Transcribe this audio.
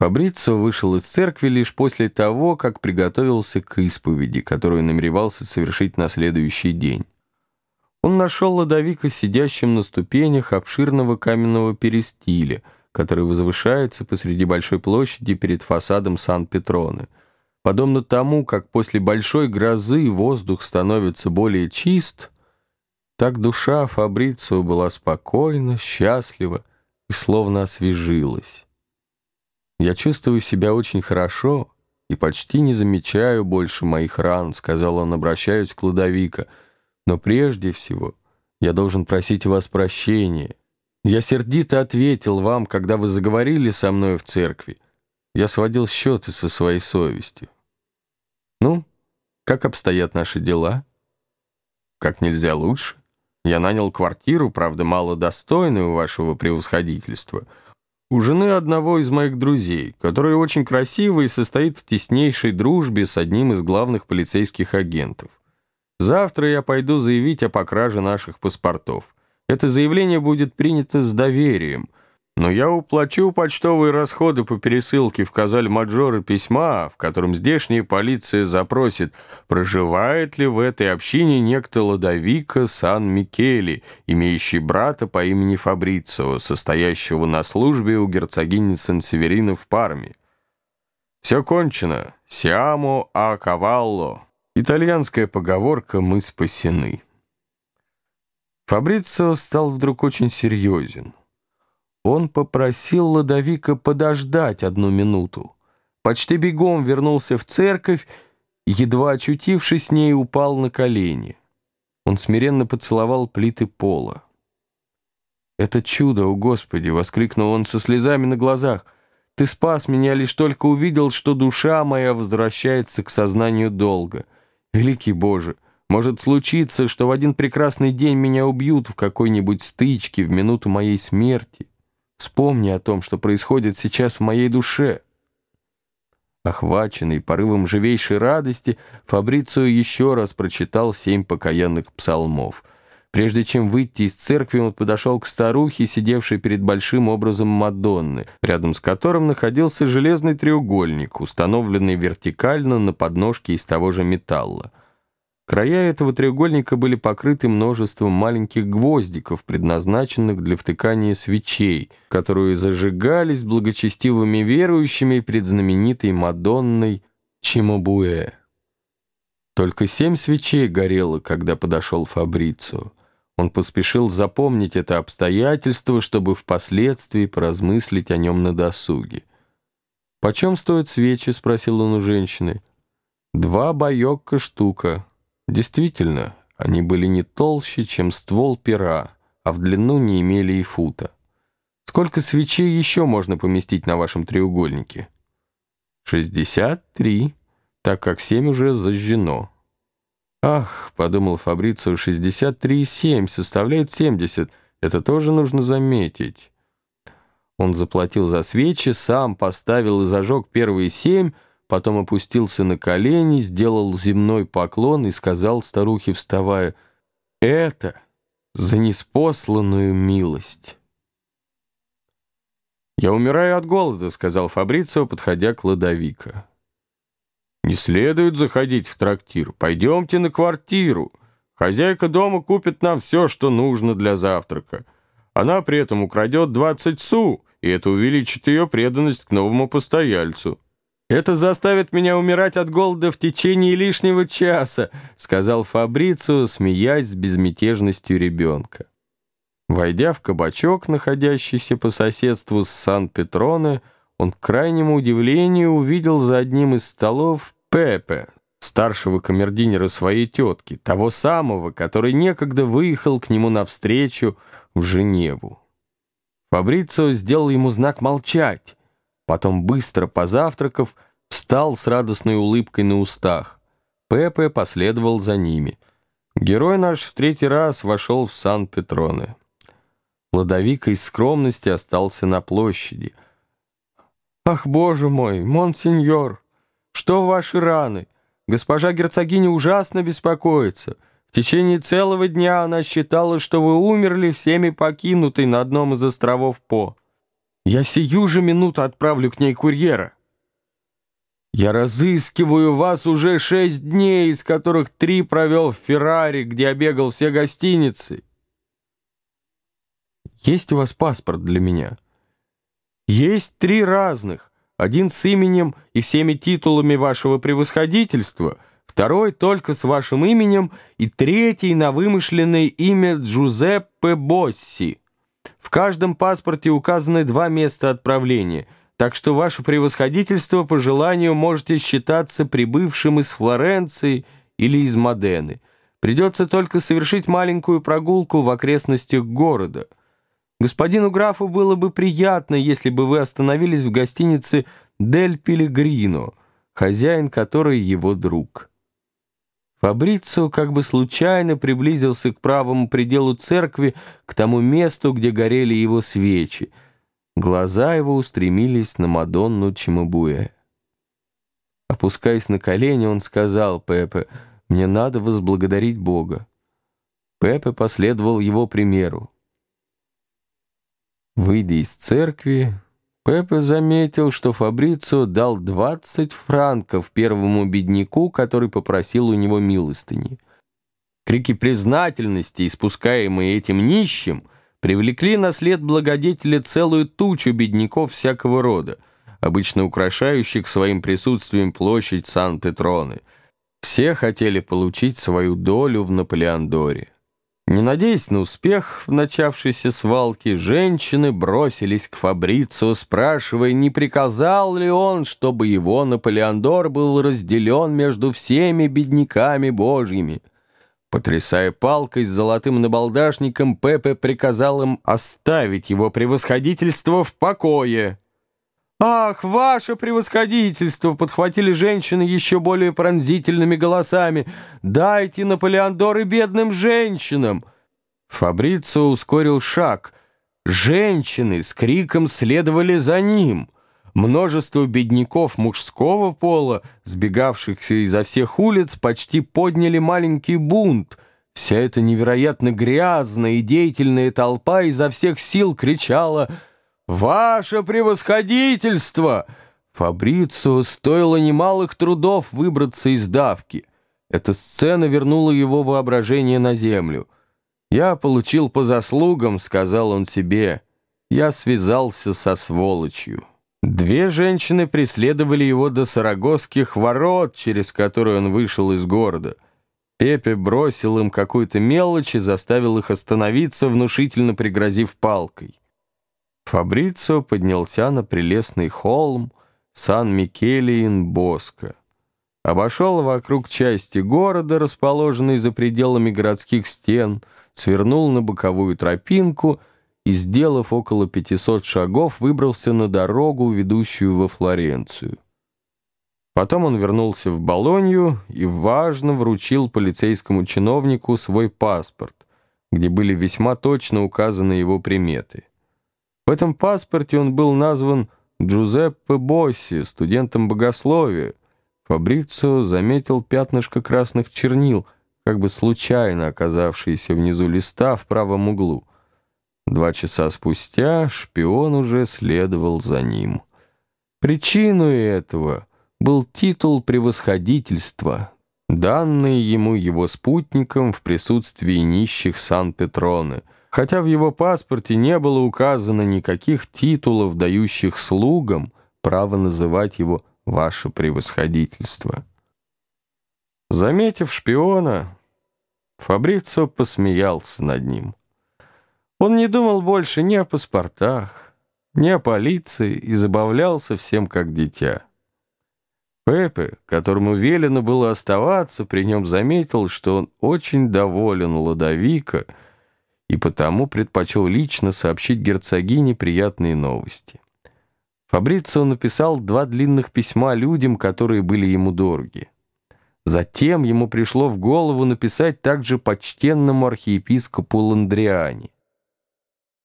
Фабрицио вышел из церкви лишь после того, как приготовился к исповеди, которую намеревался совершить на следующий день. Он нашел Ладовика сидящим на ступенях обширного каменного перестиля, который возвышается посреди большой площади перед фасадом Сан-Петроны. Подобно тому, как после большой грозы воздух становится более чист, так душа Фабрицио была спокойна, счастлива и словно освежилась. «Я чувствую себя очень хорошо и почти не замечаю больше моих ран», — сказал он, обращаясь к Ладовика. «Но прежде всего я должен просить вас прощения. Я сердито ответил вам, когда вы заговорили со мной в церкви. Я сводил счеты со своей совестью. Ну, как обстоят наши дела? Как нельзя лучше. Я нанял квартиру, правда, мало достойную вашего превосходительства — у жены одного из моих друзей, который очень красивый и состоит в теснейшей дружбе с одним из главных полицейских агентов. Завтра я пойду заявить о покраже наших паспортов. Это заявление будет принято с доверием – но я уплачу почтовые расходы по пересылке в Казаль-Маджоры письма, в котором здешняя полиция запросит, проживает ли в этой общине некто Ладовика Сан-Микели, имеющий брата по имени Фабрицио, состоящего на службе у герцогини Сан-Северина в Парме. Все кончено. Сиамо а кавалло. Итальянская поговорка «мы спасены». Фабрицио стал вдруг очень серьезен. Он попросил Ладовика подождать одну минуту. Почти бегом вернулся в церковь, едва очутившись с ней, упал на колени. Он смиренно поцеловал плиты пола. «Это чудо, о Господи!» — воскликнул он со слезами на глазах. «Ты спас меня, лишь только увидел, что душа моя возвращается к сознанию долга. Великий Боже!» Может случиться, что в один прекрасный день меня убьют в какой-нибудь стычке в минуту моей смерти. Вспомни о том, что происходит сейчас в моей душе». Охваченный порывом живейшей радости, Фабрицио еще раз прочитал семь покаянных псалмов. Прежде чем выйти из церкви, он подошел к старухе, сидевшей перед большим образом Мадонны, рядом с которым находился железный треугольник, установленный вертикально на подножке из того же металла. Края этого треугольника были покрыты множеством маленьких гвоздиков, предназначенных для втыкания свечей, которые зажигались благочестивыми верующими пред знаменитой Мадонной Чимобуэ. Только семь свечей горело, когда подошел Фабрицио. Он поспешил запомнить это обстоятельство, чтобы впоследствии поразмыслить о нем на досуге. «Почем стоят свечи?» — спросил он у женщины. «Два байокка штука». Действительно, они были не толще, чем ствол пера, а в длину не имели и фута. Сколько свечей еще можно поместить на вашем треугольнике? 63, так как 7 уже зажжено. Ах, подумал Фабрицио, 63,7 составляет 70. Это тоже нужно заметить. Он заплатил за свечи, сам поставил и зажег первые семь, потом опустился на колени, сделал земной поклон и сказал старухе, вставая, «Это за неспосланную милость». «Я умираю от голода», — сказал Фабрицио, подходя к Ладовика. «Не следует заходить в трактир. Пойдемте на квартиру. Хозяйка дома купит нам все, что нужно для завтрака. Она при этом украдет 20 су, и это увеличит ее преданность к новому постояльцу». «Это заставит меня умирать от голода в течение лишнего часа», сказал Фабрицио, смеясь с безмятежностью ребенка. Войдя в кабачок, находящийся по соседству с Сан-Петроне, он к крайнему удивлению увидел за одним из столов Пепе, старшего камердинера своей тетки, того самого, который некогда выехал к нему навстречу в Женеву. Фабрицио сделал ему знак молчать, Потом, быстро позавтракав, встал с радостной улыбкой на устах. Пепе последовал за ними. Герой наш в третий раз вошел в Сан-Петроне. Ладовика из скромности остался на площади. «Ах, боже мой, монсеньор, что ваши раны? Госпожа герцогиня ужасно беспокоится. В течение целого дня она считала, что вы умерли всеми покинутой на одном из островов По. Я сию же минуту отправлю к ней курьера. Я разыскиваю вас уже шесть дней, из которых три провел в Феррари, где обегал все гостиницы. Есть у вас паспорт для меня? Есть три разных. Один с именем и всеми титулами вашего превосходительства, второй только с вашим именем и третий на вымышленное имя Джузеппе Босси. В каждом паспорте указаны два места отправления, так что ваше превосходительство по желанию можете считаться прибывшим из Флоренции или из Модены. Придется только совершить маленькую прогулку в окрестностях города. Господину графу было бы приятно, если бы вы остановились в гостинице «Дель Пилигрино», хозяин которой его друг. Фабрицио как бы случайно приблизился к правому пределу церкви, к тому месту, где горели его свечи. Глаза его устремились на Мадонну Чимабуэ. Опускаясь на колени, он сказал Пепе, «Мне надо возблагодарить Бога». Пепе последовал его примеру. Выйдя из церкви, Пепе заметил, что Фабрицио дал 20 франков первому бедняку, который попросил у него милостыни. Крики признательности, испускаемые этим нищим, привлекли на след благодетеля целую тучу бедняков всякого рода, обычно украшающих своим присутствием площадь Сан-Петроны. Все хотели получить свою долю в Наполеондоре. Не надеясь на успех в начавшейся свалке, женщины бросились к Фабрицу, спрашивая, не приказал ли он, чтобы его Наполеондор был разделен между всеми бедняками божьими. Потрясая палкой с золотым набалдашником, Пепе приказал им оставить его превосходительство в покое. «Ах, ваше превосходительство!» — подхватили женщины еще более пронзительными голосами. «Дайте Наполеондоры бедным женщинам!» Фабрицио ускорил шаг. Женщины с криком следовали за ним. Множество бедняков мужского пола, сбегавшихся изо всех улиц, почти подняли маленький бунт. Вся эта невероятно грязная и деятельная толпа изо всех сил кричала «Связь!» «Ваше превосходительство!» Фабрицио стоило немалых трудов выбраться из давки. Эта сцена вернула его воображение на землю. «Я получил по заслугам», — сказал он себе. «Я связался со сволочью». Две женщины преследовали его до сарагосских ворот, через которые он вышел из города. Пепе бросил им какую-то мелочь и заставил их остановиться, внушительно пригрозив палкой. Фабрицио поднялся на прелестный холм Сан-Микеле-ин-Боско. Обошел вокруг части города, расположенной за пределами городских стен, свернул на боковую тропинку и, сделав около 500 шагов, выбрался на дорогу, ведущую во Флоренцию. Потом он вернулся в Болонью и важно вручил полицейскому чиновнику свой паспорт, где были весьма точно указаны его приметы. В этом паспорте он был назван Джузеппе Босси, студентом богословия. Фабрицио заметил пятнышко красных чернил, как бы случайно оказавшиеся внизу листа в правом углу. Два часа спустя шпион уже следовал за ним. Причиной этого был титул превосходительства, данный ему его спутником в присутствии нищих Сан-Петроны — хотя в его паспорте не было указано никаких титулов, дающих слугам право называть его «ваше превосходительство». Заметив шпиона, Фабрицио посмеялся над ним. Он не думал больше ни о паспортах, ни о полиции и забавлялся всем как дитя. Пепе, которому велено было оставаться, при нем заметил, что он очень доволен Ладовика — и потому предпочел лично сообщить герцогине приятные новости. Фабрицио написал два длинных письма людям, которые были ему дороги. Затем ему пришло в голову написать также почтенному архиепископу Ландриане.